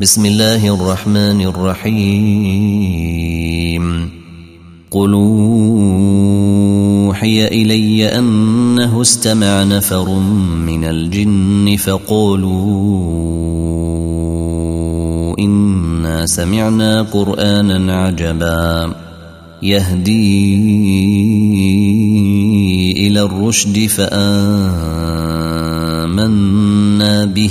بسم الله الرحمن الرحيم. قل أوحي إلي أنه استمع نفر من الجن فقالوا إنا سمعنا قرآنا عجبا. يهدي إلى الرشد فآمنا به.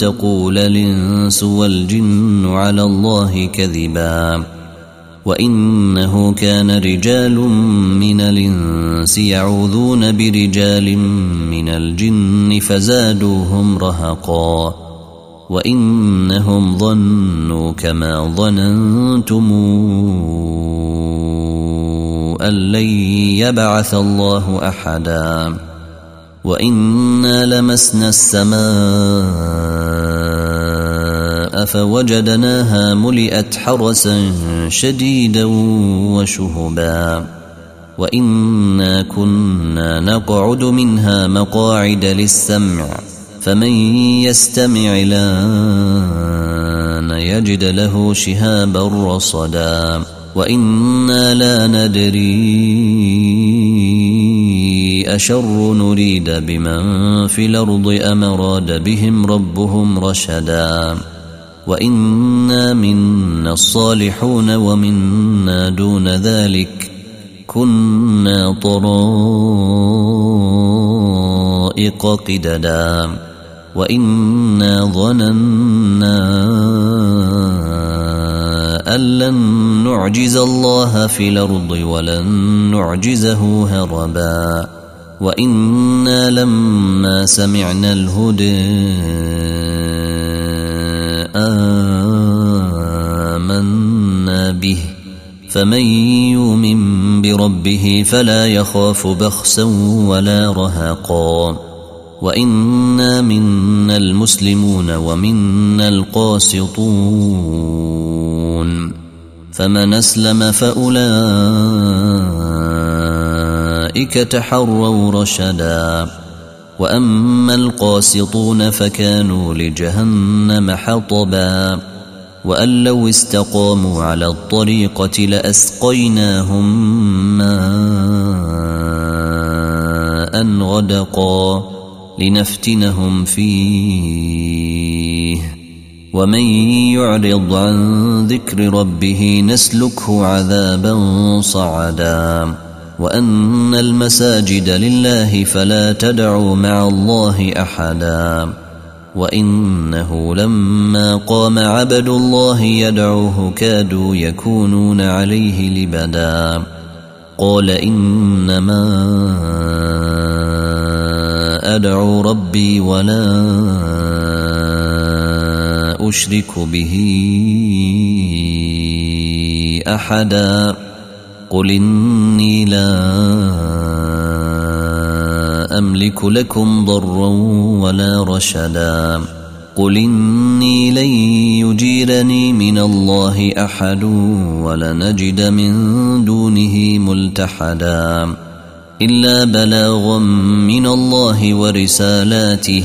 تقول الإنس والجن على الله كذبا وإنه كان رجال من الإنس يعوذون برجال من الجن فزادوهم رهقا وإنهم ظنوا كما ظننتم أن لن يبعث الله أحداً وانا لمسنا السماء فوجدناها ملئت حرسا شديدا وشهبا وانا كنا نقعد منها مقاعد للسمع فمن يستمع الان يجد له شهابا رصدا وأنا لا ندري أشر نريد بمن في الأرض أم أراد بهم ربهم رشدا وإنا منا الصالحون ومنا دون ذلك كنا طرائق قددا وإنا ظننا أن لن نعجز الله في الأرض ولن نعجزه هربا وإنا لما سمعنا الهدى آمنا به فمن يؤمن بربه فلا يخاف بخسا ولا رهقا وإنا منا المسلمون ومنا القاسطون فمن أسلم فأولئك أولئك تحروا رشدا. وأما القاسطون فكانوا لجهنم حطبا. وأن لو استقاموا على الطريقة لأسقيناهم ماء غدقا لنفتنهم فيه. ومن يعرض عن ذكر ربه نسلكه عذابا صعدا. وأن المساجد لله فلا تدعوا مع الله أحدا وإنه لما قام عبد الله يدعوه كادوا يكونون عليه لبدا. قال إنما أدعو ربي ولا أشرك به أحدا. قل إني لا أملك لكم ضرا ولا رشدا. قل إني لن يجيرني من الله أحد ولنجد من دونه ملتحدا. إلا بلاغا من الله ورسالاته.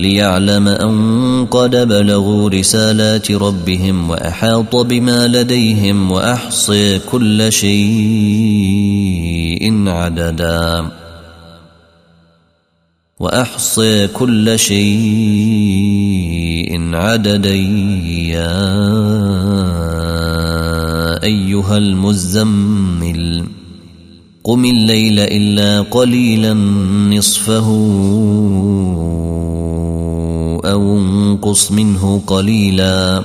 ليعلم أن قد بلغوا رسالات ربهم وأحاط بما لديهم وأحصي كل شيء عددا. وأحصي كل شيء عددا. يا أيها المزمل قم الليل إلا قليلا نصفه. أو أنقص منه قليلا